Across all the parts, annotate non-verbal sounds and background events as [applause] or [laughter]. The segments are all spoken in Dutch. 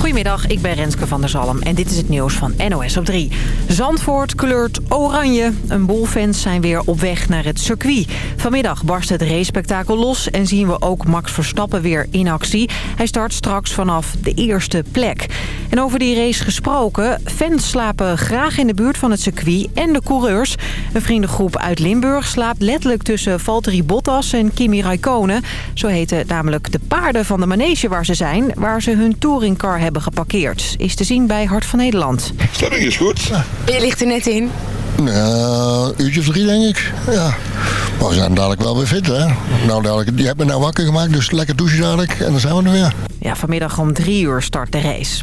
Goedemiddag, ik ben Renske van der Zalm en dit is het nieuws van NOS op 3. Zandvoort kleurt oranje. Een boel fans zijn weer op weg naar het circuit. Vanmiddag barst het race-spektakel los en zien we ook Max Verstappen weer in actie. Hij start straks vanaf de eerste plek. En over die race gesproken, fans slapen graag in de buurt van het circuit en de coureurs. Een vriendengroep uit Limburg slaapt letterlijk tussen Valtteri Bottas en Kimi Raikkonen. Zo heten namelijk de paarden van de manege waar ze zijn, waar ze hun touringcar hebben geparkeerd. Is te zien bij Hart van Nederland. Stemming is goed. Je ligt er net in. Nou, een uurtje of drie denk ik. Ja. Maar we zijn dadelijk wel weer fit hè. Nou dadelijk, die hebben me nou wakker gemaakt, dus lekker douchen dadelijk. En dan zijn we er weer. Ja, vanmiddag om drie uur start de race.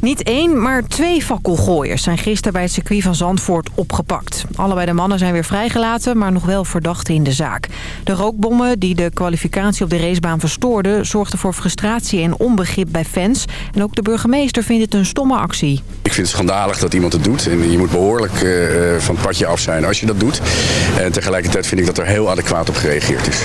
Niet één, maar twee fakkelgooiers zijn gisteren bij het circuit van Zandvoort opgepakt. Allebei de mannen zijn weer vrijgelaten, maar nog wel verdachten in de zaak. De rookbommen die de kwalificatie op de racebaan verstoorden... zorgden voor frustratie en onbegrip bij fans. En ook de burgemeester vindt het een stomme actie. Ik vind het schandalig dat iemand het doet. En je moet behoorlijk uh, van het padje af zijn als je dat doet. En tegelijkertijd vind ik dat er heel adequaat op gereageerd is.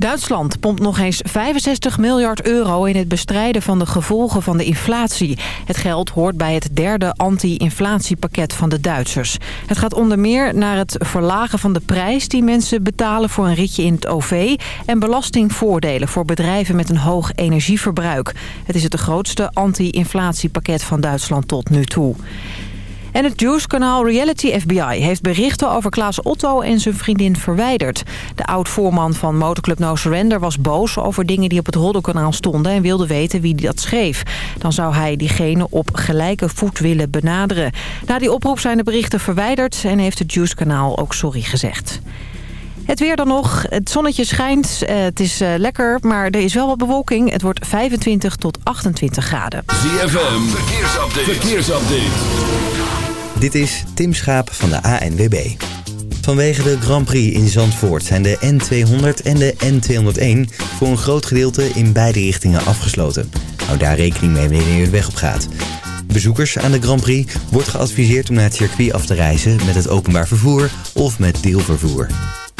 Duitsland pompt nog eens 65 miljard euro in het bestrijden van de gevolgen van de inflatie. Het geld hoort bij het derde anti-inflatiepakket van de Duitsers. Het gaat onder meer naar het verlagen van de prijs die mensen betalen voor een ritje in het OV... en belastingvoordelen voor bedrijven met een hoog energieverbruik. Het is het grootste anti-inflatiepakket van Duitsland tot nu toe. En het Juice-kanaal Reality FBI heeft berichten over Klaas Otto en zijn vriendin verwijderd. De oud-voorman van motorclub No Surrender was boos over dingen die op het Roddelkanaal stonden... en wilde weten wie dat schreef. Dan zou hij diegene op gelijke voet willen benaderen. Na die oproep zijn de berichten verwijderd en heeft het Juice-kanaal ook sorry gezegd. Het weer dan nog. Het zonnetje schijnt. Uh, het is uh, lekker, maar er is wel wat bewolking. Het wordt 25 tot 28 graden. ZFM, verkeersupdate. verkeersupdate. Dit is Tim Schaap van de ANWB. Vanwege de Grand Prix in Zandvoort zijn de N200 en de N201 voor een groot gedeelte in beide richtingen afgesloten. Hou daar rekening mee wanneer je de weg op gaat. Bezoekers aan de Grand Prix wordt geadviseerd om naar het circuit af te reizen met het openbaar vervoer of met deelvervoer.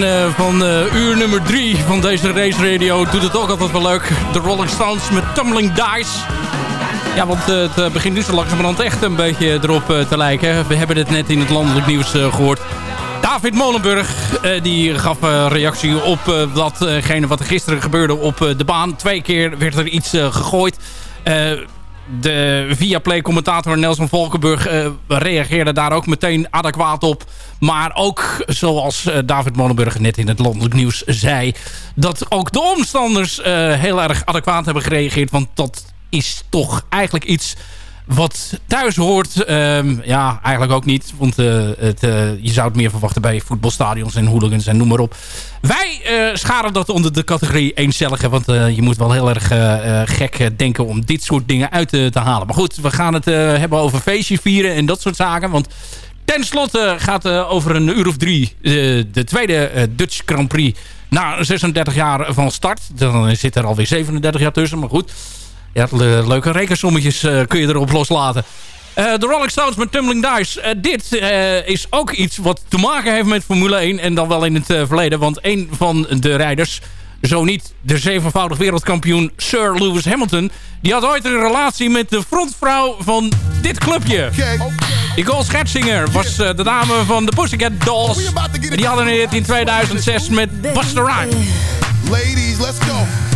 Begin van uur nummer 3 van deze race radio doet het ook altijd wel leuk. De Rolling Stones met Tumbling Dice. Ja, want het begint nu zo langzamerhand echt een beetje erop te lijken. We hebben het net in het landelijk nieuws gehoord. David Molenburg die gaf reactie op datgene wat er gisteren gebeurde op de baan. Twee keer werd er iets gegooid de Viaplay-commentator Nelson Volkenburg uh, reageerde daar ook meteen adequaat op. Maar ook, zoals uh, David Molenburg net in het landelijk nieuws zei... dat ook de omstanders uh, heel erg adequaat hebben gereageerd. Want dat is toch eigenlijk iets wat thuis hoort, um, ja, eigenlijk ook niet. Want uh, het, uh, je zou het meer verwachten bij voetbalstadions en hooligans en noem maar op. Wij uh, scharen dat onder de categorie eencellige. Want je moet wel heel erg gek denken om dit soort dingen uit te halen. Maar goed, we gaan het hebben over feestje vieren en dat soort zaken. Want ten slotte gaat over een uur of drie de tweede Dutch Grand Prix... na 36 jaar van start. Dan zit er alweer 37 jaar tussen, maar goed... Ja, leuke rekensommetjes uh, kun je erop loslaten. Uh, de Rolling Stones met Tumbling Dice. Uh, dit is ook iets wat te maken heeft met Formule 1. En dan wel in het verleden. Want een van de rijders, zo niet de zevenvoudig wereldkampioen Sir Lewis Hamilton... die had ooit een relatie met de frontvrouw van dit clubje. Nicole Scherzinger was de dame van de Pussycat Dolls. En die hadden het in 2006 met Buster Rhymes. Ladies, let's go.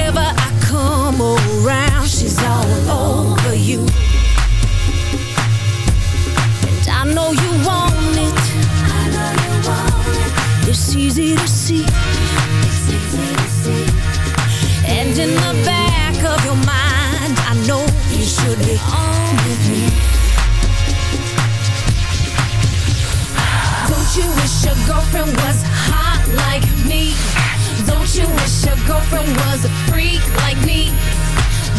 she's all over you. And I know you want it. It's easy to see. And in the back of your mind, I know you should be on me. Don't you wish your girlfriend was hot like me? Don't you wish your girlfriend was a freak like me?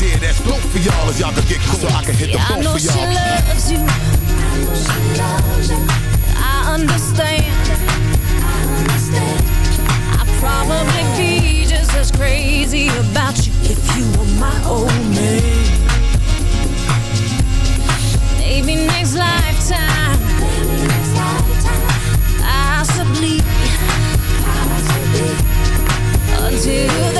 idea that's dope for y'all as y'all can get cool. So I can hit the Yeah, I phone know for she y'all. loves you. I understand. I'd probably be just as crazy about you if you were my old man. Maybe next lifetime. Possibly. Until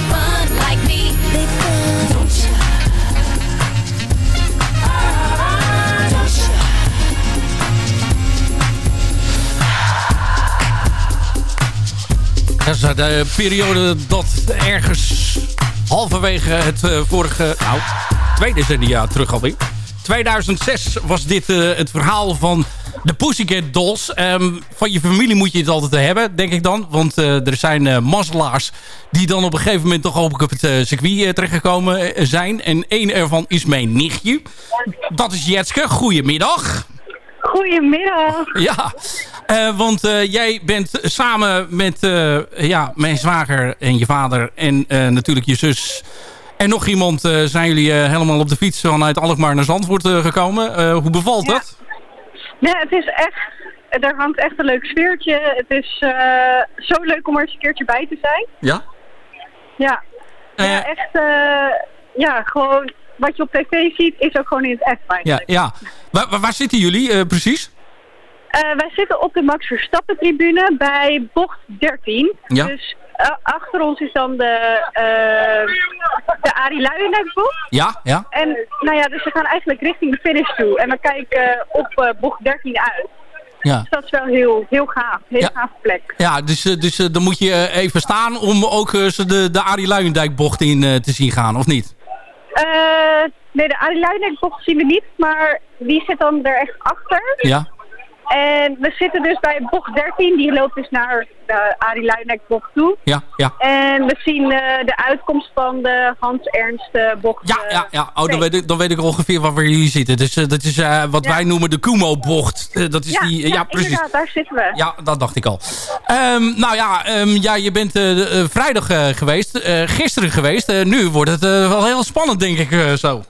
Dat is de periode dat ergens halverwege het eh, vorige, nou, twee decennia terug alweer. 2006 was dit eh, het verhaal van de Pussycat Dolls. Ehm, van je familie moet je het altijd hebben, denk ik dan. Want eh, er zijn eh mazzelaars die dan op een gegeven moment toch ook op het eh, circuit eh, terechtgekomen eh, zijn. En één ervan is mijn nichtje. Dat is Jetske. Goedemiddag. Goedemiddag. Ja, eh, want eh, jij bent samen met eh, ja, mijn zwager en je vader en natuurlijk je zus... en nog iemand zijn jullie helemaal op de fiets vanuit Alkmaar naar Zandvoort gekomen. Hoe bevalt Ja. dat? Ja, het is echt, er hangt echt een leuk sfeertje. Het is zo leuk om er eens een keertje bij te zijn. Ja? Ja, ja echt, ja, gewoon wat je op tv ziet is ook gewoon in het echt ja, eigenlijk. ja. Waar, waar- waar zitten jullie eh, precies? Eh, wij zitten op de Max Verstappen tribune bij bocht 13. Ja. Dus eh, achter ons is dan de, uh, de Arie Luijendijk bocht. Ja, ja. En nou ja, dus we gaan eigenlijk richting de finish toe. En we kijken op bocht 13 uit. Ja, Dus dat is wel heel, heel gaaf. Heel Ja. gaaf plek. ja dus, dus dan moet je even staan om ook de, de Arie Luijendijk bocht in te zien gaan, of niet? Eh, nee, de Arie Luijendijk bocht zien we niet, maar die zit dan er echt achter. Ja, En we zitten dus bij bocht 13, die loopt dus naar de Arie Luijendijk bocht toe. ja, ja. En we zien eh, de uitkomst van de Hans Ernst eh, bocht. Ja, eh, ja, ja. Oh, dan, weet ik, dan weet ik ongeveer waar we jullie zitten. Dus eh, dat is eh, wat Ja. wij noemen de Kumo-bocht. Eh, dat is ja, die, ja, ja, precies. inderdaad, daar zitten we. Ja, dat dacht ik al. Ehm, nou ja, ehm, ja, je bent eh, eh, vrijdag eh, geweest, eh, gisteren geweest. Eh, nu wordt het eh, wel heel spannend, denk ik eh, zo.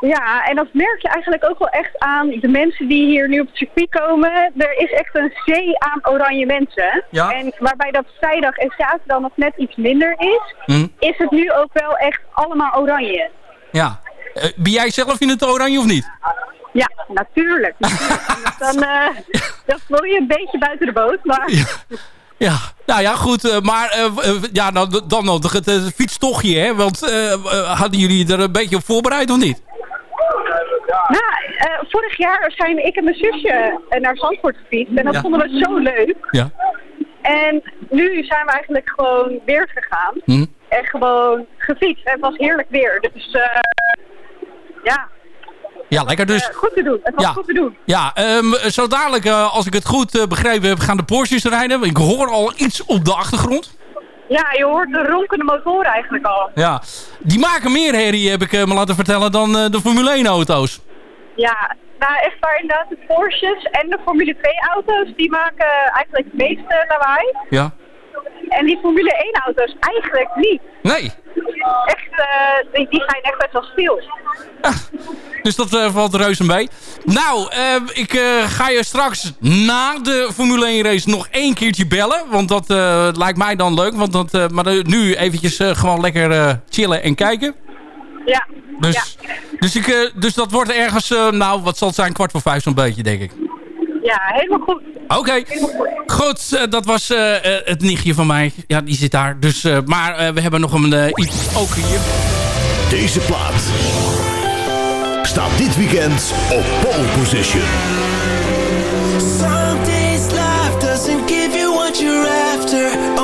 Ja, en dat merk je eigenlijk ook wel echt aan de mensen die hier nu op het circuit komen. Er is echt een zee aan oranje mensen. Ja. En waarbij dat vrijdag en zaterdag nog net iets minder is, Hm? is het nu ook wel echt allemaal oranje. Ja. Eh, ben jij zelf in het oranje of niet? Ja, natuurlijk. natuurlijk. [laughs] dan, dan voel je een beetje buiten de boot. Maar Ja. Ja, nou ja, goed. eh, maar ja, nou, d- dan nog het fietstochtje, hè? Want hadden jullie er een beetje op voorbereid of niet? Eh, vorig jaar zijn ik en mijn zusje eh, naar Zandvoort gefietst. En dat Ja. vonden we zo leuk. Ja. En nu zijn we eigenlijk gewoon weer gegaan. Hm? En gewoon gefietst. En het was heerlijk weer. Dus eh, ja, Ja, lekker dus. goed te doen. Het was Ja. goed te doen. Ja, ehm, zo dadelijk, als ik het goed eh, begrepen heb, gaan de Porsches rijden. Ik hoor al iets op de achtergrond. Ja, je hoort de ronkende motoren eigenlijk al. Ja, die maken meer herrie, heb ik me laten vertellen, dan de Formule 1 auto's. Ja, nou echt waar inderdaad de Porsches en de Formule 2 auto's, die maken eigenlijk het meeste lawaai. Ja. En die Formule 1 auto's eigenlijk niet. Nee. Echt, eh, die, die zijn echt best wel stil. Dus dat eh, valt reuze mee. Nou, eh, ik ga je straks na de Formule 1 race nog één keertje bellen. Want dat lijkt mij dan leuk. Want dat, maar nu eventjes gewoon lekker chillen en kijken. Ja, Dus, dus, ik, eh, dus dat wordt ergens, eh, nou wat zal het zijn, kwart voor vijf zo'n beetje denk ik. ja, helemaal goed. Oké, goed. eh, dat was het nichtje van mij. Ja, die zit daar. Dus, eh, maar eh, we hebben nog een iets ook hier. Deze plaat staat dit weekend op pole position. Some days life doesn't give you what you're after.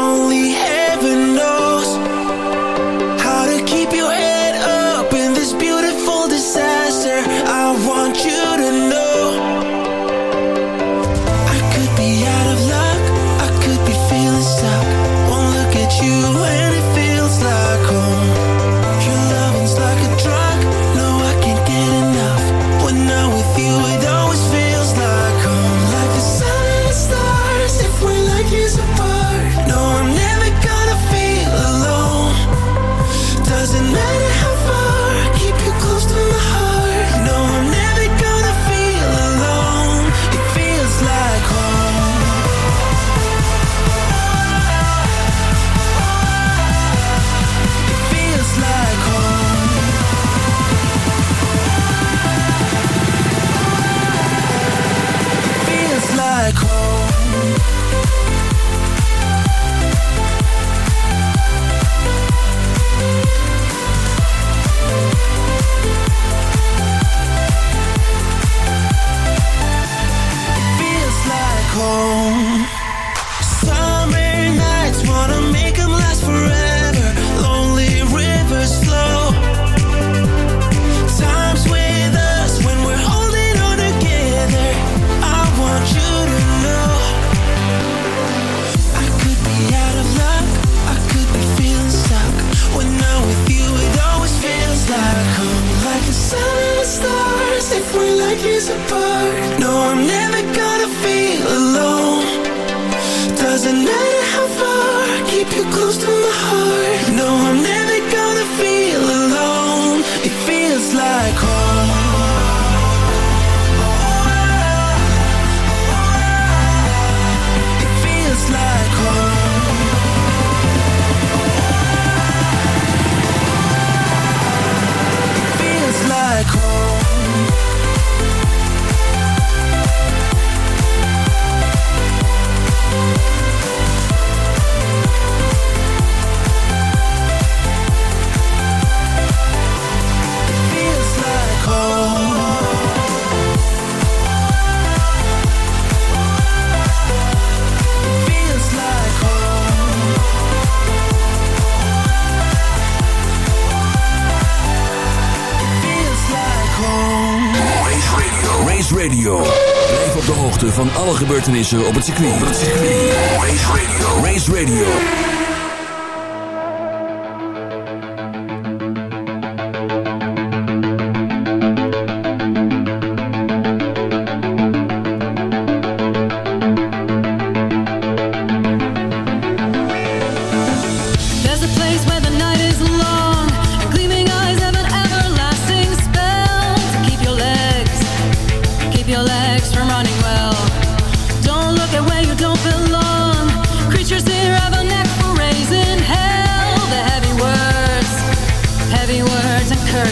Gebeurtenissen op het circuit. Op het circuit.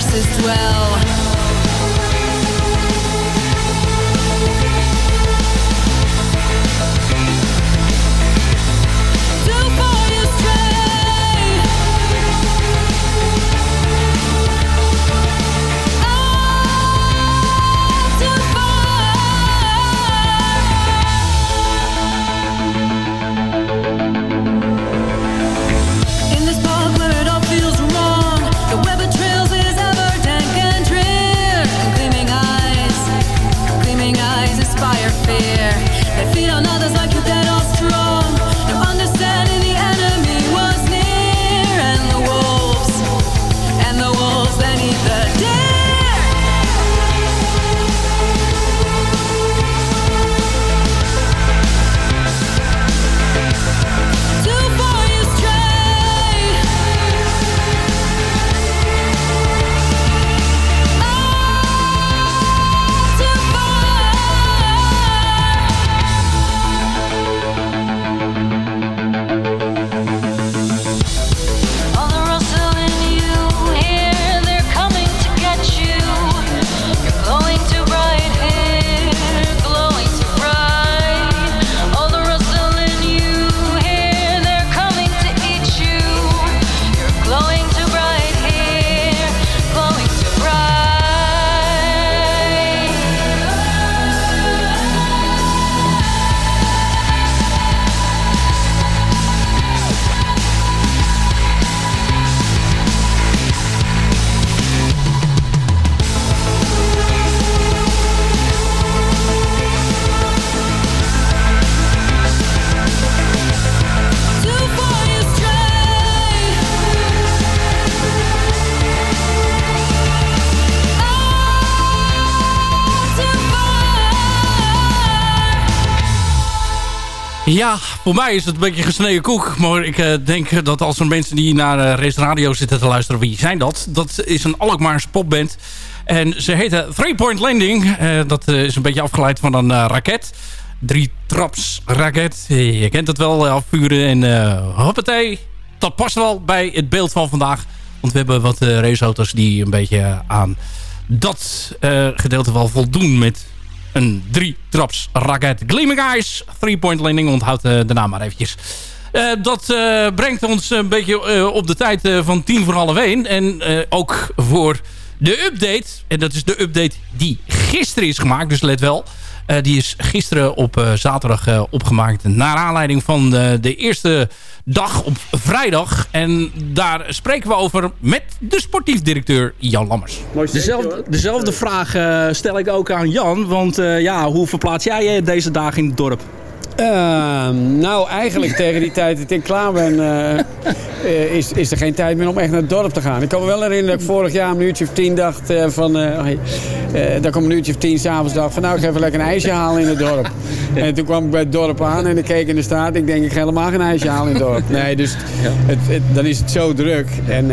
As dwell Ja, voor mij is het een beetje gesneden koek. Maar ik eh, denk dat als er mensen die naar eh, Race Radio zitten te luisteren... wie zijn dat? Dat is een Alkmaarse popband. En ze heten Three Point Landing. Eh, dat eh, is een beetje afgeleid van een raket. Drie traps raket. Je kent het wel, afvuren en uh, hoppatee. Dat past wel bij het beeld van vandaag. Want we hebben wat raceauto's die een beetje aan dat gedeelte wel voldoen met een drie-traps raket. Gleaming Eyes, three-point landing, onthoud eh, de naam maar eventjes. Eh, dat eh, brengt ons een beetje op de tijd van tien voor half één. En ook voor de update. En dat is de update die gisteren is gemaakt, dus let wel. Eh, die is gisteren op eh, zaterdag eh, opgemaakt. Naar aanleiding van de, de eerste dag op vrijdag. En daar spreken we over met de sportief directeur Jan Lammers. Dezelfde, dezelfde vraag stel ik ook aan Jan. Want eh, ja, hoe verplaats jij je deze dagen in het dorp? Ehm, nou, eigenlijk [laughs] tegen die tijd dat ik klaar ben, eh, eh, is, is er geen tijd meer om echt naar het dorp te gaan. Ik kan me wel herinneren dat ik vorig jaar een uurtje of tien dacht eh, van... eh, oh, hey, eh, dat ik om een uurtje of tien s'avonds dacht van nou, ik ga even lekker een ijsje halen in het dorp. En toen kwam ik bij het dorp aan en ik keek in de straat. Ik denk, ik ga helemaal geen ijsje halen in het dorp. Nee, dus het, het- dan is het zo druk. En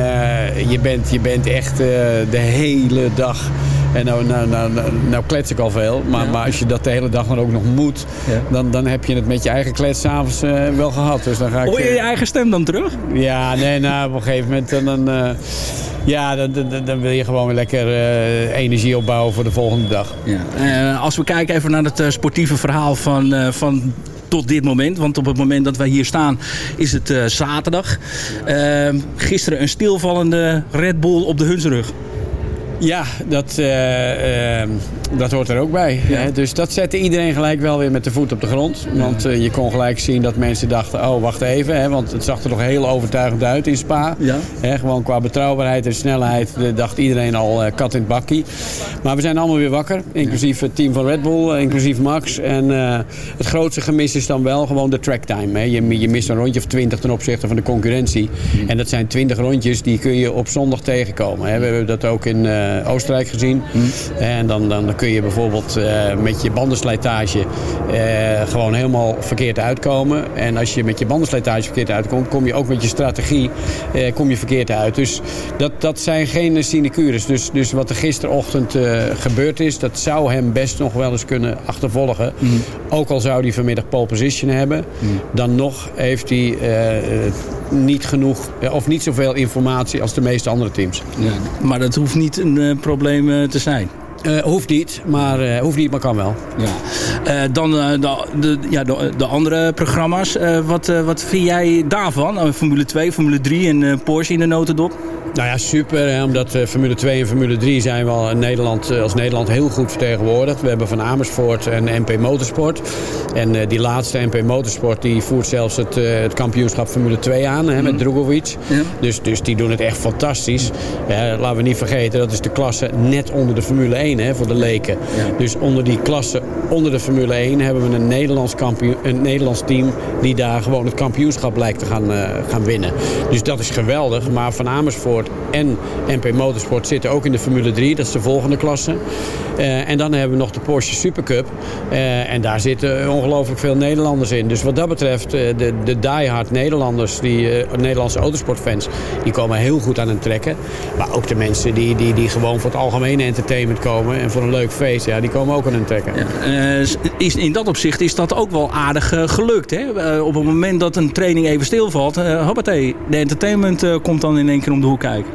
je, bent, je bent echt de hele dag... En nou, nou, nou, nou, nou klets ik al veel. Maar, maar als je dat de hele dag dan ook nog moet... Dan, dan heb je het met je eigen klets s'avonds avonds wel gehad. Dus dan ga ik, Hoor je eh, je eigen stem dan terug? ja, nee, nou, op een gegeven moment dan, eh, ja, dan, dan, dan wil je gewoon weer lekker eh, energie opbouwen voor de volgende dag. Ja. Eh, als we kijken even naar het eh, sportieve verhaal van, eh, van tot dit moment. Want op het moment dat wij hier staan is het eh, zaterdag. Eh, gisteren een stilvallende Red Bull op de Hunsrug. Ja, dat, eh, eh, dat hoort er ook bij. Hè? Dus dat zette iedereen gelijk wel weer met de voet op de grond. Want eh, je kon gelijk zien dat mensen dachten, oh wacht even. Hè? Want het zag er nog heel overtuigend uit in Spa. Hè? Gewoon qua betrouwbaarheid en snelheid eh, dacht iedereen al kat in het bakkie. Maar we zijn allemaal weer wakker. Inclusief het team van Red Bull, inclusief Max. En het grootste gemis is dan wel gewoon de tracktime. Hè? Je, je mist een rondje of twintig ten opzichte van de concurrentie. En dat zijn twintig rondjes die kun je op zondag tegenkomen. Hè? We hebben dat ook in Oostenrijk gezien. En dan, dan kun je bijvoorbeeld eh, met je bandenslijtage eh, gewoon helemaal verkeerd uitkomen. En als je met je bandenslijtage verkeerd uitkomt, kom je ook met je strategie eh, kom je verkeerd uit. Dus dat, dat zijn geen sinecures. Dus, dus wat er gisterochtend eh, gebeurd is, dat zou hem best nog wel eens kunnen achtervolgen. Ook al zou hij vanmiddag pole position hebben, dan nog heeft hij eh, eh, niet genoeg eh, of niet zoveel informatie als de meeste andere teams. Maar dat hoeft niet eh, probleem eh, te zijn. Eh, hoeft niet, maar, eh, hoeft niet, maar kan wel. Ja. Eh, dan eh, de, de, ja, de, de andere programma's. Eh, wat, eh, wat vind jij daarvan? Formule 2, Formule 3 en eh, Porsche in de notendop? Nou ja, super. Hè, omdat eh, Formule 2 en Formule 3 zijn we al in Nederland, als Nederland heel goed vertegenwoordigd. We hebben van Amersfoort en MP Motorsport. En eh, die laatste MP Motorsport die voert zelfs het, eh, het kampioenschap Formule 2 aan hè, met Drugovic. Dus, dus die doen het echt fantastisch. Laten we niet vergeten, dat is de klasse net onder de Formule 1 hè, voor de leken. Dus onder die klasse onder de Formule 1 hebben we een Nederlands, kampioen, een Nederlands team die daar gewoon het kampioenschap lijkt te gaan, eh, gaan winnen. Dus dat is geweldig. Maar Van Amersfoort en MP Motorsport zitten ook in de Formule 3. Dat is de volgende klasse. Eh, en dan hebben we nog de Porsche Supercup. Eh, en daar zitten ongelooflijk veel Nederlanders in. Dus wat dat betreft, de, de diehard Nederlanders, die Nederlandse autosportfans, die komen heel goed aan het trekken. Maar ook de mensen die, die, die gewoon voor het algemene entertainment komen en voor een leuk feest, ja, die komen ook aan het trekken. Eh, is, in dat opzicht is dat ook wel aardig eh, gelukt. Hè? Eh, op het moment dat een training even stilvalt, uh, hoppatee, de entertainment komt dan in één keer om de hoek kijken.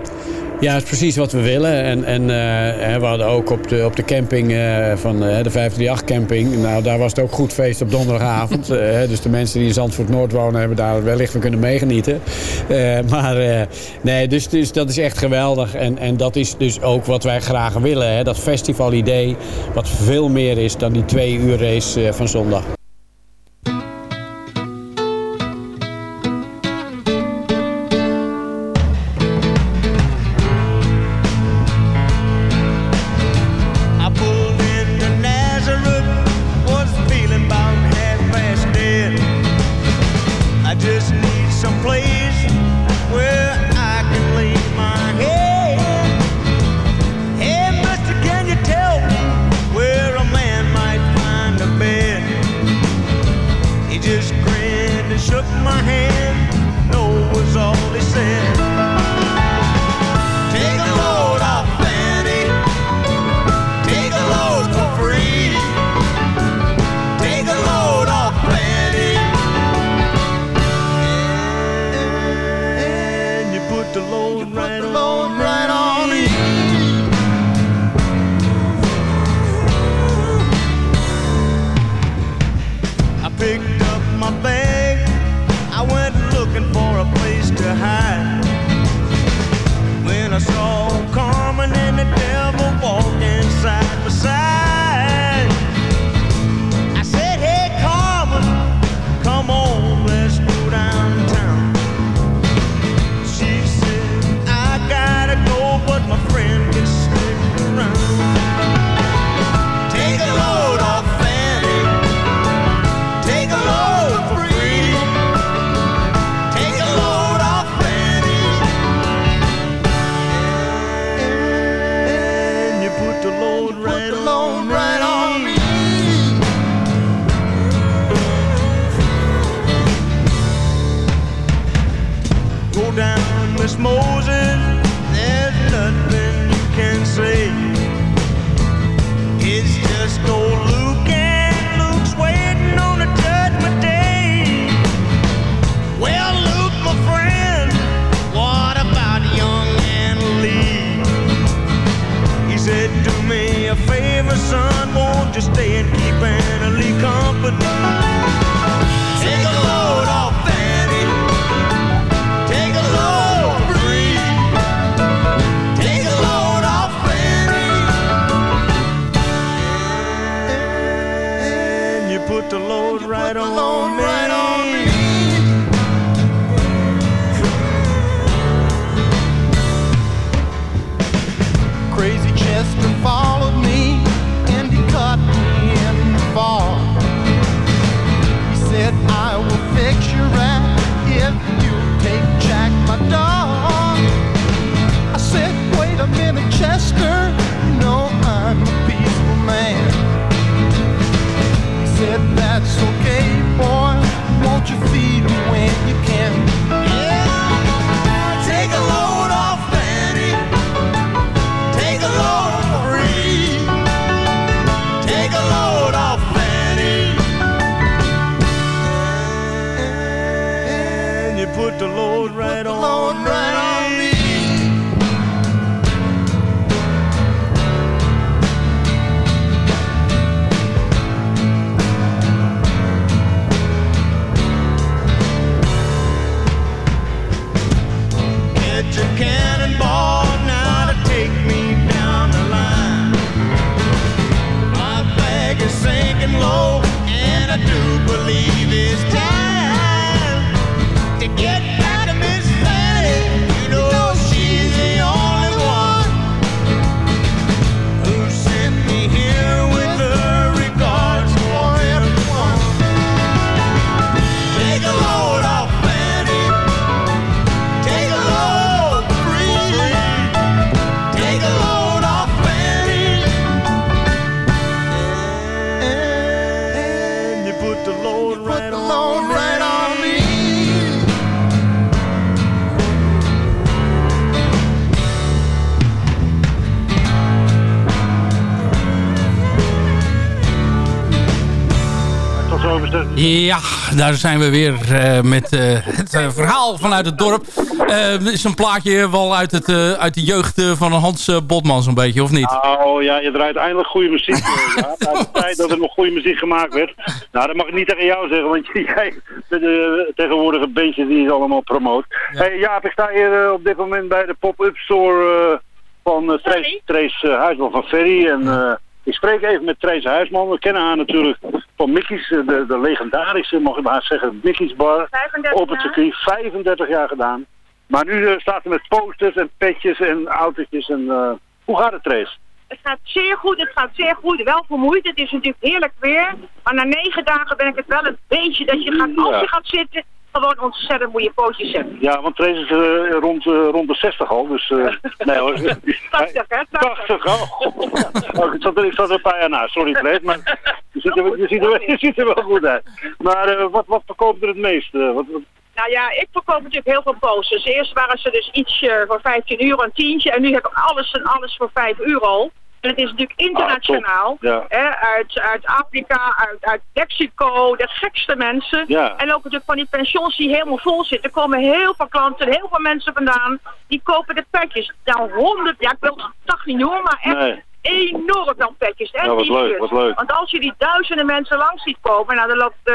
Ja, dat is precies wat we willen. En, en eh, we hadden ook op de, op de camping eh, van eh, de 538 camping. Nou, daar was het ook goed feest op donderdagavond. [laughs] Dus de mensen die in Zandvoort Noord wonen hebben daar wellicht van kunnen meegenieten. Maar nee, dus, dus dat is echt geweldig. En, en dat is dus ook wat wij graag willen. Hè? Dat festivalidee, wat veel meer is dan die twee uur race van zondag. Ja, daar zijn we weer eh, met eh, het eh, verhaal vanuit het dorp. Eh, is een plaatje wel uit, het, eh, uit de jeugd van Hans Botman zo'n beetje, of niet? Oh ja, je draait eindelijk goede muziek. [laughs] ja. De tijd dat er nog goede muziek gemaakt werd. Nou, dat mag ik niet tegen jou zeggen, want [laughs] jij bent de tegenwoordige beentje die het allemaal promoot. Hey, Jaap, ik sta hier op dit moment bij de pop-up store eh, van uh, Trace, Trace Huisman van Ferry. En eh, ik spreek even met Trace Huisman. We kennen haar natuurlijk van Mickey's, eh, de, de legendarische, mag ik maar zeggen, Mickey's Bar. 35 op het jaar. circuit, 35 jaar gedaan. Maar nu eh, staat ze met posters en petjes en autootjes. En, eh, hoe gaat het, Trace? Het gaat zeer goed, het gaat zeer goed. Wel vermoeid, het is natuurlijk heerlijk weer. Maar na negen dagen ben ik het wel een beetje dat je gaat, als je gaat zitten, gewoon ontzettend mooie pootjes hebt. Ja, want Trace is eh, rond, eh, rond de 60 al, dus... eh, [laughs] nee hoor. 80 hè, 80, oh. oh ik, zat er, ik zat er een paar jaar na, sorry Trace, maar je ziet er, je ziet er, je ziet er wel goed uit. Maar wat, wat verkoopt er het meest? wat, wat- Nou ja, ik verkoop natuurlijk heel veel posters. Eerst waren ze dus iets voor 15 euro, een tientje. En nu heb ik alles en alles voor 5 euro. En het is natuurlijk internationaal. Ja. hè, uit, uit Afrika, uit, uit Mexico, de gekste mensen. Ja. En ook natuurlijk van die pensions die helemaal vol zitten. Er komen heel veel klanten, heel veel mensen vandaan. Die kopen de pakjes. Nou, honderd, ja ik wil het toch niet noemen, maar echt Nee. enorm veel pakjes. En Ja, wat leuk, t-shirts. wat leuk. Want als je die duizenden mensen langs ziet komen, nou dan loopt eh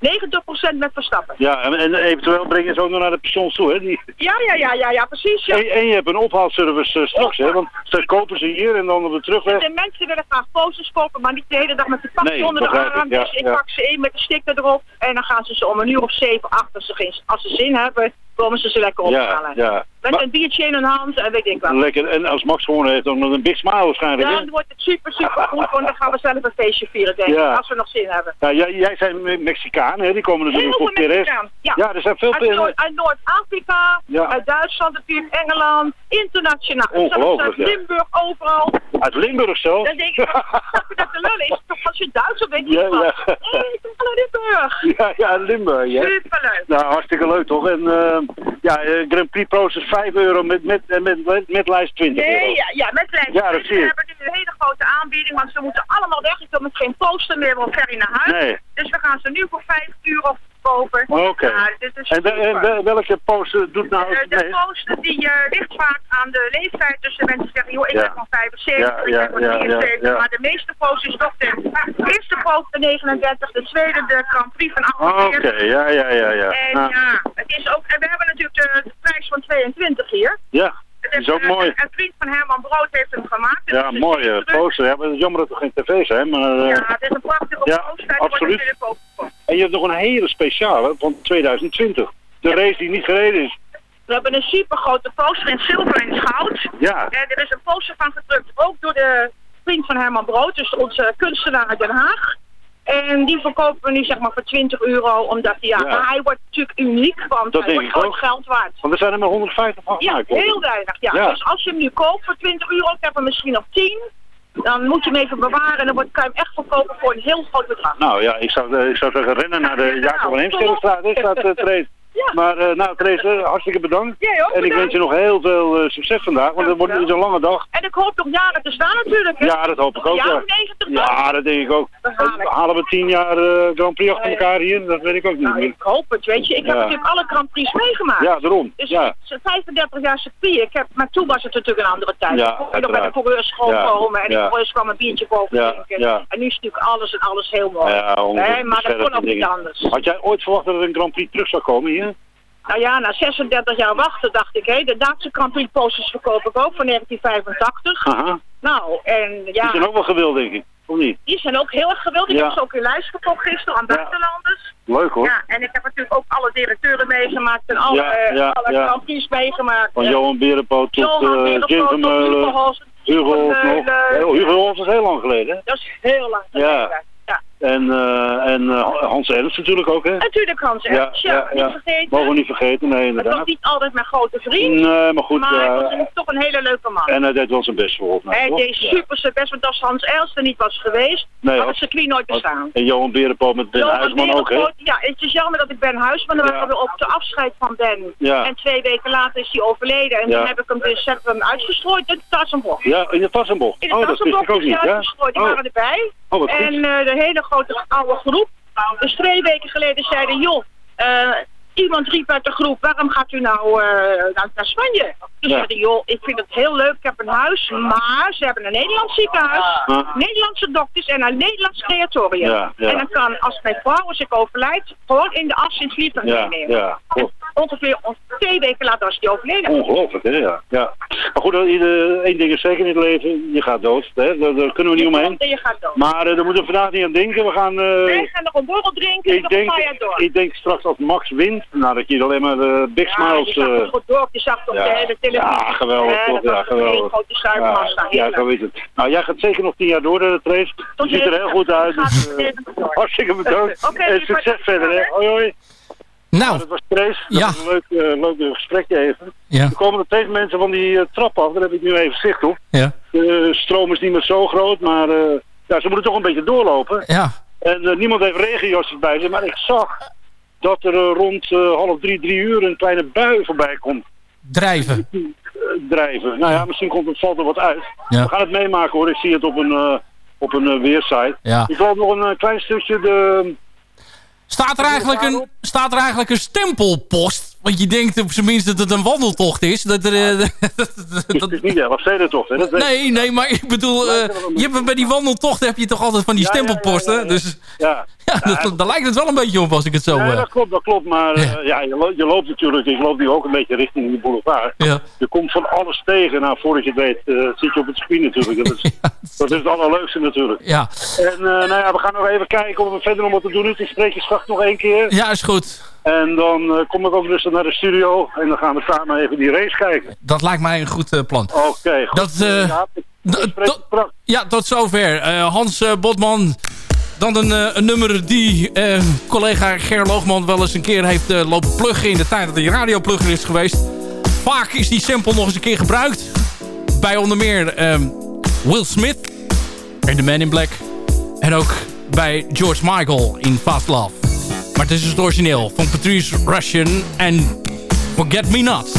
90% met Verstappen. Ja, en, en eventueel brengen ze ook nog naar de pensions toe, hè? Die, Ja, ja, ja, ja, ja, precies. Ja. en, en je hebt een ophaalservice eh, straks, hè? Want ze kopen ze hier en dan op de terugweg. De mensen willen graag posters kopen, maar niet de hele dag met de pakje Nee, onder de arm. ja, dus ik ja. pak ze in met de sticker erop. En dan gaan ze ze om een uur of zeven, acht, als ze, geen, als ze zin hebben, komen ze ze lekker Ja, ophalen. ja. Met Maar- een biertje in hun hand en weet ik wat. Lekker. En als Max gewonnen heeft, dan nog een big smile waarschijnlijk, hè? Dan wordt het super, super goed, want dan gaan we zelf een feestje vieren, denk ik, Ja. als we nog zin hebben. Ja, jij, jij zijn Me- Mexicaan, hè? Die komen natuurlijk Heel voor veel Perez. Ja. ja, er zijn veel Uit, Perez. Uit Noord-Afrika, Ja. uit Duitsland natuurlijk, Engeland, internationaal. Ongelooflijk, uit ja. Limburg, overal. Uit Limburg zelf. Dan denk ik, snap je dat de lullen is? Toch als je Duitser bent, Ja, ja. hé, ben naar Limburg. Ja, ja, Limburg, ja. Superleuk. Nou, hartstikke leuk toch? En eh, ja, eh, Grand Prix Pro is 5 euro met, met, met, met, met lijst 20 euro. Nee, ja, ja, met lijst. Ja, dat we zie ik. hebben nu een hele grote aanbieding, want ze moeten allemaal weg. Ik wil met geen poster meer van Ferry naar huis. Nee. Dus we gaan ze nu voor 5 euro kopen. Oké. En, de- en de- welke poster doet nou Eh, het de poster die eh, ligt vaak aan de leeftijd. Dus de mensen zeggen, joh, ik ben van 75, Ja, ik ben van ja, ja, 73. ja. Maar de meeste posters is toch de eerste poster 39, de tweede de Grand Prix van Oké, 48. ja, ja, ja, ja. En Ah, ja, het is ook, en we hebben natuurlijk de, de prijs van 22 hier. ja, is ook eh, mooi. Een vriend van Herman Brood heeft hem gemaakt. Ja, een mooie druk. poster. Ja, het is jammer dat er geen tv zijn, maar... eh, Ja, het is een prachtige Ja, poster. Absoluut. En je hebt nog een hele speciale van 2020. De race die niet gereden is. We hebben een super grote poster in zilver en goud. Ja. En er is een poster van gedrukt, ook door de vriend van Herman Brood, dus onze kunstenaar uit Den Haag. En die verkopen we nu zeg maar voor 20 euro, omdat hij, ja, Ja. maar hij wordt natuurlijk uniek, want Dat hij wordt ook. geld waard. Want er zijn er maar 150 van Ja, gemaakt. heel weinig. Ja. Ja. Dus als je hem nu koopt voor 20 euro, ik heb hem misschien op 10, dan moet je hem even bewaren en dan wordt, kan je hem echt verkopen voor een heel groot bedrag. Nou ja, ik zou, eh, ik zou zeggen rennen naar de Jacob van Heemskerkstraat. Is dat, eh, [laughs] Therese? Maar eh, nou, Therese, hartstikke bedankt. Jij ook en ik wens je nog heel veel eh, succes vandaag, want het wordt een lange dag. En ik hoop nog jaren te staan natuurlijk. Hè? Ja, dat hoop ik ook. Ja, Ja, 90 ja dat denk ik ook. halen. Halen we tien jaar eh, Grand Prix achter elkaar hier? Dat weet ik ook niet Nou, meer. ik hoop het, weet je. Ik heb Ja. natuurlijk alle Grand Prix meegemaakt. Ja, daarom. Dus Ja. het is 35 jaar circuit. Ik heb, maar toen was het natuurlijk een andere tijd. Ja, kon je nog bij de coureurschool Ja, komen en ja. coureurs kwam een biertje boven Ja, drinken. ja. En nu is natuurlijk alles en alles heel mooi. Ja, Hè, maar dat kon ook niet anders. Had jij ooit verwacht dat er een Grand Prix terug zou komen hier? Nou ja, na 36 jaar wachten dacht ik, hé, de Duitse Grand Prix posters verkoop ik ook van 1985. Aha. Nou, en ja, Die zijn ook wel gewild, denk ik. Of niet? die zijn ook heel erg gewild. Ik Ja. heb ze ook in lijst verkocht gisteren aan buitenlanders. Leuk hoor. Ja, en ik heb natuurlijk ook alle directeuren meegemaakt en alle, Ja, eh, ja, alle ja. Prix meegemaakt. Van Ja. Johan Berenpoot tot Johan eh, Jim Vermeulen, Hugo Holst, Hugo Holst Hugo is heel lang geleden. hè? Dat is heel lang geleden. Ja. Ja. En, eh, en eh, Hans Ernst natuurlijk ook, hè? Natuurlijk Hans Ernst, ja, niet vergeten. Mogen we niet vergeten, nee, Het was inderdaad. niet altijd mijn grote vriend, Nee, maar goed. maar hij was eh, een- toch een hele leuke man. en hij deed wel zijn best voor nou, hij toch? deed Ja. super zijn best, want als Hans Ernst er niet was geweest, Nee, had het circuit nooit bestaan. En Johan Berenpoot met Ben Johan Huisman ook, hè? Ja, het is jammer dat ik Ben Huisman, dan we op de afscheid van Ben. Ja. En twee weken later is hij overleden en Ja. toen heb ik hem dus heb hem uitgestrooid in de Tassenbocht. Ja, in de Tassenbocht. In de Oh, dat wist ik ook is hij niet, ja? uitgestrooid, die Oh. waren erbij. Oh, wat en eh, de hele grote oude groep. Dus twee weken geleden zeiden, joh, eh, iemand riep uit de groep, waarom gaat u nou eh, naar, naar Spanje? Toen Ja. zeiden, joh, ik vind het heel leuk, ik heb een huis, maar ze hebben een Nederlands ziekenhuis, Ja. Nederlandse dokters en een Nederlands creatorium. Ja. En dan kan, als mijn vrouw, als ik overlijd, gewoon in de as in het vliegtuig Ja, meenemen. ja. Goed. Ongeveer on- twee weken later was hij overleden. Ongelooflijk, hè? Ja. ja. Maar goed, ieder- één ding is zeker in het leven. Je gaat dood. Hè? Daar, daar kunnen we niet omheen. En je gaat dood. Maar eh, daar moeten we vandaag niet aan denken. We gaan... eh, Wij gaan nog een borrel drinken en ik, een denk, paar jaar door. ik denk straks als Max wint, nadat je alleen maar de Big Ja, Smiles... je eh, het goed door, je zag ja. de hele televisie. Ja, geweldig Ja, toch? dat Ja, was een geweldig. grote suikermassa. Ja, ja, zo is het. Nou, jij gaat zeker nog tien jaar door, de Trace. Je ziet er heel goed uit. [laughs] Dus, eh, hartstikke bedankt. Oké, en succes verder, hè. Hoi, hoi. Nou, dat was Trace. Dat Ja. was een leuk, eh, leuk gesprekje even. Ja. Er komen nog steeds mensen van die eh, trap af. Daar heb ik nu even zicht op. Ja. De stroom is niet meer zo groot, maar eh, ja, ze moeten toch een beetje doorlopen. Ja. En eh, niemand heeft regenjasjes bij zich, maar ik zag dat er eh, rond eh, half drie, drie uur een kleine bui voorbij komt Drijven. eh, drijven. Nou ja, misschien komt het, valt er wat uit. Ja. We gaan het meemaken hoor, ik zie het op een, eh, op een eh, weersite. Ja. Ik loop nog een eh, klein stukje de... Staat er, eigenlijk een, staat er eigenlijk een stempelpost? Want je denkt op zijn minst dat het een wandeltocht is. Dat er, eh, [laughs] Het is niet toch? Hè? Dat nee, nee, maar ik bedoel, eh, je hebt, bij die wandeltocht heb je toch altijd van die Ja, stempelposten. ja, ja. Dus [laughs] Ja. ja, dat, daar lijkt het wel een beetje op als ik het zo... Ja, eh, dat klopt, dat klopt. Maar ja, je, lo- je loopt natuurlijk, ik loop nu ook een beetje richting de boulevard. Ja. Je komt van alles tegen. Nou, voordat je het weet, eh, zit je op het circuit natuurlijk. Dat is, [laughs] dat is het allerleukste natuurlijk. ja. En nou ja, we gaan nog even kijken of er verder nog wat te doen is. Ik spreek je straks nog één keer. ja, is goed. En dan eh, kom ik ook rustig naar de studio. En dan gaan we samen even die race kijken. Dat lijkt mij een goed eh, plan. Oké, goed. Dat, eh, Ja. Ja, tot zover. Hans Botman. Dan een, een nummer die eh, collega Ger Loogman wel eens een keer heeft eh, lopen pluggen... in de tijd dat hij radioplugger is geweest. Vaak is die sample nog eens een keer gebruikt. Bij onder meer ehm, Will Smith en The Man in Black. En ook bij George Michael in Fast Love. Maar het is dus het origineel van Patrice Russian en Forget Me Not.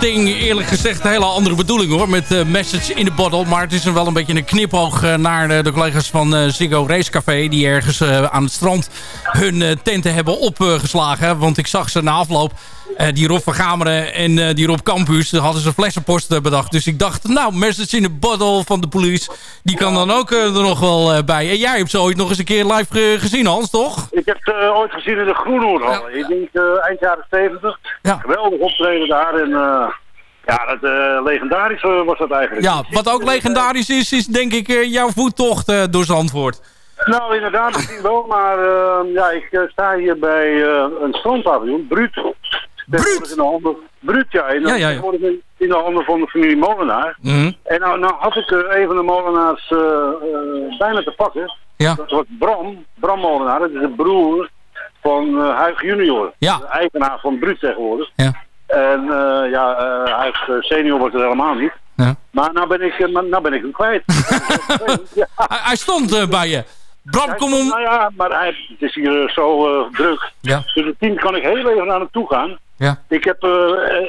Sting eerlijk gezegd een hele andere bedoeling hoor. Met eh, Message in the Bottle. Maar het is wel een beetje een knipoog eh, naar de, de collega's van eh Ziggo Racecafé. Die ergens eh, aan het strand hun eh, tenten hebben opgeslagen. Want ik zag ze na afloop. Eh, die Rob van Gameren en eh, die Rob Campus. Hadden ze flessenpost bedacht. Dus ik dacht, nou, Message in the Bottle van de police. Die kan dan ook eh, er nog wel bij. En jij hebt ze ooit nog eens een keer live ge- gezien Hans, toch? Ik heb eh, ooit gezien in de Groenhoorhal. Ik denk eind jaren 70. Geweldig optreden daar. En ja, dat, legendarisch was dat eigenlijk. Ja, wat ook legendarisch is, is denk ik jouw voettocht eh, door Zandvoort. Nou, inderdaad, misschien wel. Maar ja, ik sta hier bij een strandpaviljoen. Bruut. Bruut? In de handen, Bruut, ja. In, Ja, ja, ja. tegenwoordig in- in de handen van de familie Molenaar. Mhm. En nou, nou had ik eh, een van de molenaars eh, eh, bijna te pakken. Ja. Dat was Bram, Bram Molenaar. Dat is de broer van Huig junior. De eigenaar van Bruut tegenwoordig. Ja. En ja, Huig senior wordt het helemaal niet. Ja. Maar nou ben ik, nou ben ik hem kwijt. [laughs] Hij, hij stond bij je. Bram, kom om... Nou ja, maar het is hier eh, zo eh, druk. Ja. Dus het team kan ik heel even naar naartoe gaan. Ja. Ik heb eh,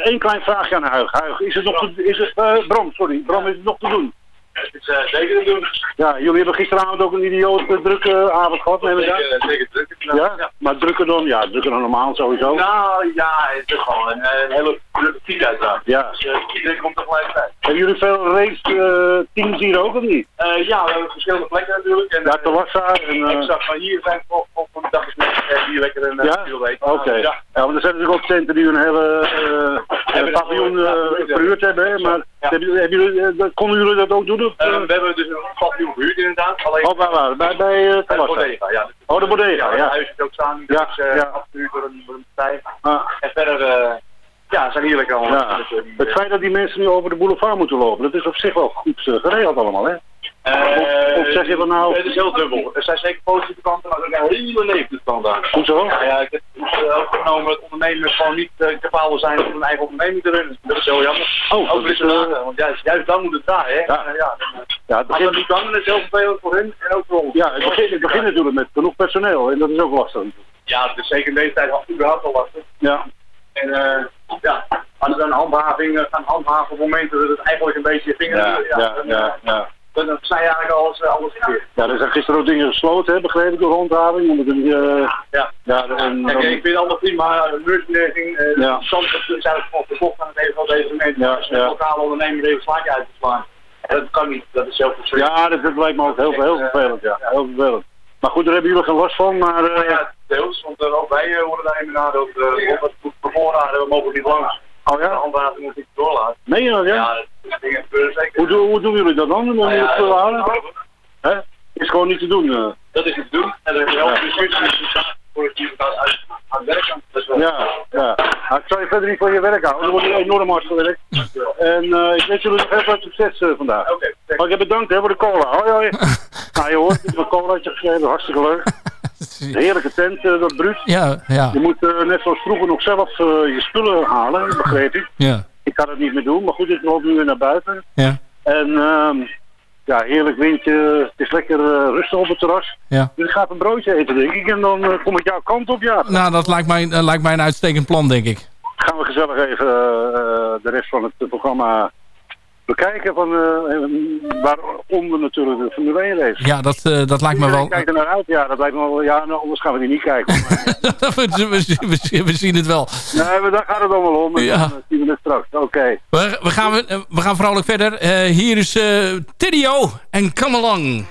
één klein vraagje aan Huig. Huig, is het nog te, is het, Bram, sorry. Bram, is het nog te doen? Het is eh, zeker te doen. Ja, jullie hebben gisteravond ook een idioot eh, drukke avond gehad, neem ik aan. Zeker, zeker druk. Ja? Maar drukker dan, ja, drukker dan normaal sowieso. Nou ja, het is gewoon een, eh, een hele drukke fiets uiteraard. Ja. Dus eh, iedereen komt tegelijkertijd. Hebben jullie veel race eh, teams hier ook of niet? Eh, ja, we hebben verschillende plekken natuurlijk. En, Ja, Tawassa en... eh, Ik zag van hier zijn op, op een dag is die lekker een Ja? uh. Oké. Ja. Ja, want er zijn natuurlijk ook tenten die hun hele eh, eh, paviljoen eh, verhuurd hebben, maar hebben, hebben jullie, eh, dat- konden jullie dat ook doen? Of, Eh, eh? we hebben dus een paviljoen verhuurd inderdaad. Alleen Oh, waar, waar? Bij, bij bij de bodega, ja. Oh, de bodega, Ja, ja. het huis is ook staan. Ja, Dus ja. afgehuurd door een, door een partij. Ah. En verder, ja, zijn hier lekker allemaal. Ja. Dus, Het feit dat die mensen nu over de boulevard moeten lopen, dat is op zich wel goed geregeld allemaal, hè? Eh, Of zeg je van nou- Het is heel dubbel. Er zijn zeker positieve kanten, maar er zijn ook hele negatieve kanten aan. Hoezo? Ja, ja, ik heb dus, eh, ook genomen dat ondernemers gewoon niet uh, capabel zijn om hun eigen onderneming te runnen. Dat is heel jammer. Oh, ook dat is, want juist, juist dan moet het draaien. Hè? Ja. Eh, ja, eh, Ja, het als begint, dat niet kan, dan is het heel vervelend voor hun en ook voor ons. ja, het begint, het begint natuurlijk met genoeg personeel en dat is ook lastig. Ja, het is zeker in deze tijd überhaupt al lastig. Ja, En eh, ja, als we dan handhaving eh, gaan handhaven op momenten dat het eigenlijk een beetje vinger ja, ja, ja. ja. Snij je eigenlijk alles, alles verkeerd. Ja, er zijn gisteren ook dingen gesloten, hè, begrepen door handhaving. Omdat het, eh, Ja. ja, en, Kijk, ik vind het allemaal prima, de merchandising, eh Ja. soms is het eigenlijk gewoon verkocht aan het even van. Ja, Als een ja. lokale ondernemer even slaatje uit te slaan. En dat kan niet, dat is heel verschrikkelijk. ja, dat, dat lijkt me ook heel, heel vervelend, ja. Heel vervelend. Maar goed, daar hebben jullie geen last van, maar... eh, Ja, deels, want uh, ook wij uh, worden daarin benaderd. Uh, wat moet bevoorraden, we mogen niet langs. Oh De ja? handhaving moet ik doorlaten. Dat, ja? Ja, dingen zeker. Hoe, doen- hoe doen jullie dat dan? Om Nou ja, te houden? Hè? Is gewoon niet te doen. eh. Dat is niet te doen. En dan heb je wel bestuursdiensten voor het team aan aan is wel- Ja, ja. Nou, ik zal je verder niet van je werk houden. Er wordt enorm hard gewerkt. En eh, ik wens jullie nog heel veel succes eh, vandaag. Oké, Maar ik heb bedankt hè, voor de cola. Hoi, hoi. [laughs] nou, je hoort, ik heb een colaatje gegeven. Hartstikke leuk. Een heerlijke tent, eh, dat bruut. Ja, ja, Je moet eh, net zoals vroeger nog zelf eh, je spullen halen, begreep ik. ja, Ik kan het niet meer doen, maar goed, ik loop nu weer naar buiten. ja, En ehm, ja, heerlijk windje. Het is lekker rustig op het terras. ja. Dus ik ga een broodje eten, denk ik. En dan kom ik jouw kant op, ja. Nou, dat lijkt mij, lijkt mij een uitstekend plan, denk ik. gaan we gezellig even de rest van het programma bekijken. Van, eh, waaronder natuurlijk de Formule 1 race. Ja, dat, eh, dat lijkt me wel... Kijk er naar uit. Ja, dat lijkt me wel. Ja, nou, anders gaan we die niet kijken. [laughs] we, we- we- we zien het wel. nee, maar daar gaat het allemaal om. Ja. dan, zien we het straks. Oké. We, we, gaan, we, we gaan vrolijk verder. Eh, hier is eh Tidio en Come Along.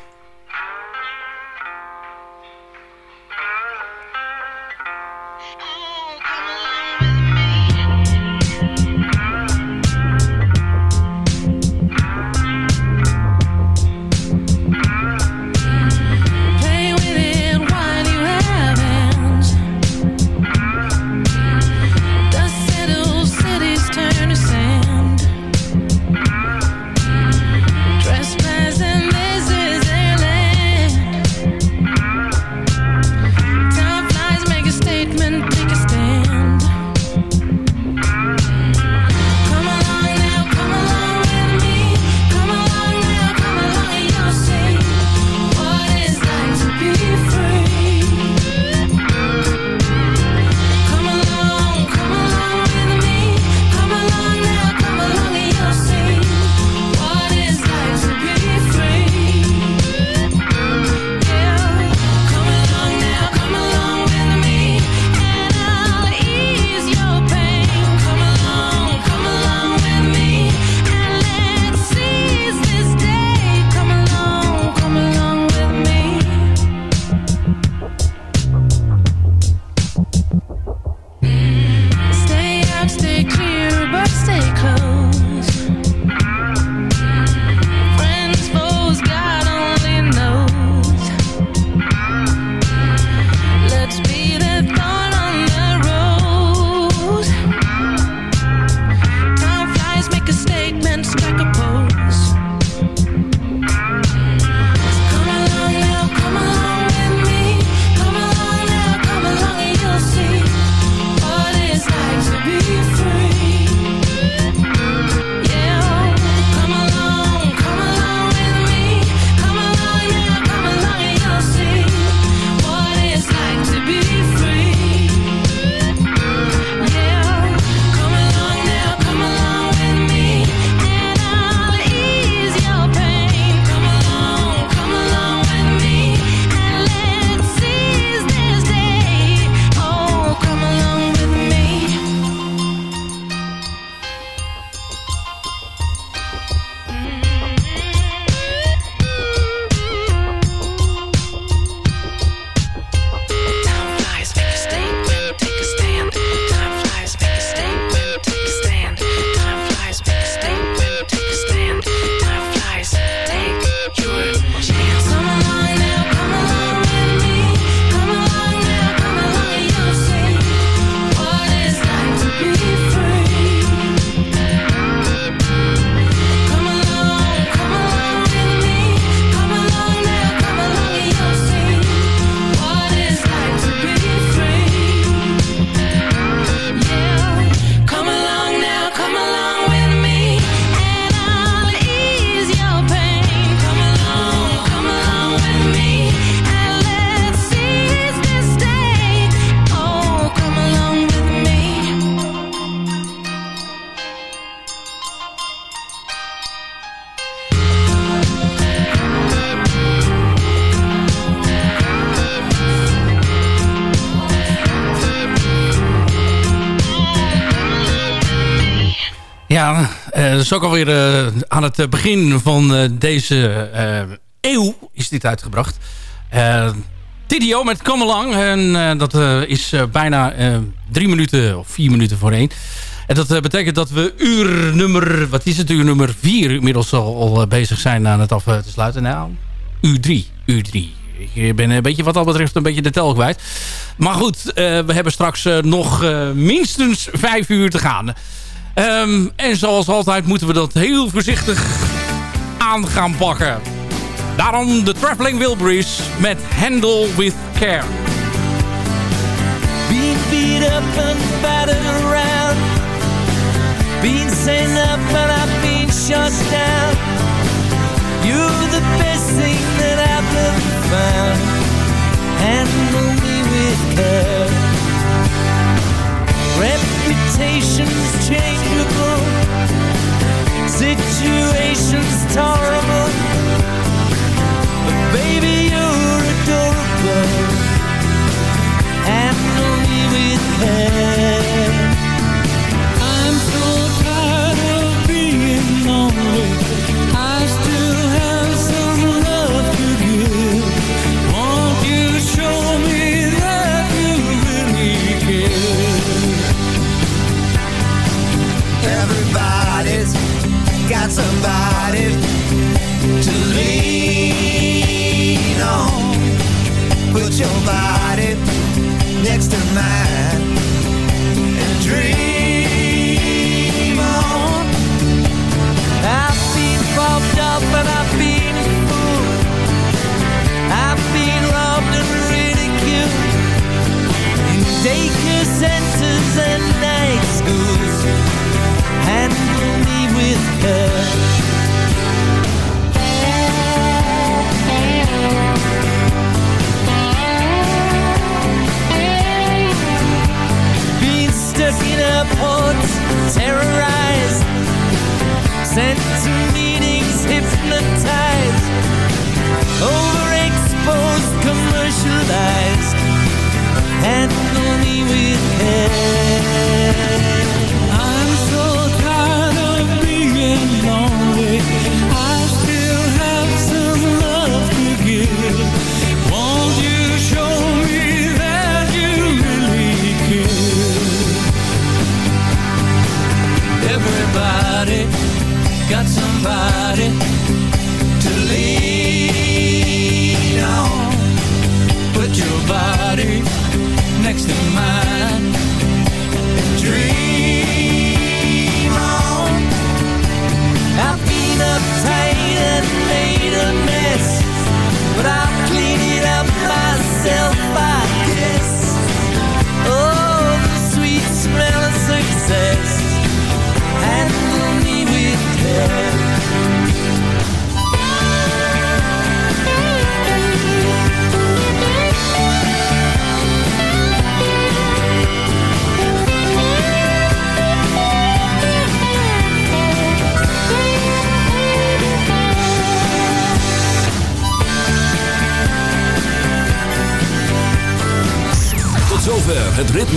Is ook alweer eh, aan het eh, begin van eh, deze eeuw is dit uitgebracht. TDO met Come Along. En dat is bijna drie minuten of vier minuten voor één. En dat betekent dat we uur nummer, wat is het, uur nummer vier inmiddels al, al bezig zijn aan het af te sluiten. Nou, uur drie, uur drie. Ik ben een beetje wat dat betreft een beetje de tel kwijt. Maar goed, we hebben straks nog minstens vijf uur te gaan. Ehm, en zoals altijd moeten we dat heel voorzichtig aan gaan pakken. Daarom de Traveling Wilburys met Handle with Care. Being beat up and battered around. Being sent up and I've been shut down. You're the best thing that I've ever found. Handle me with care. Reputation's changeable. Situation's tolerable. But baby, you're adorable. Handle me with care. Somebody to lean on. Put your body next to mine and dream on. I've been bumped up and I've been. I've been robbed and ridiculed and night schools. Handle me with.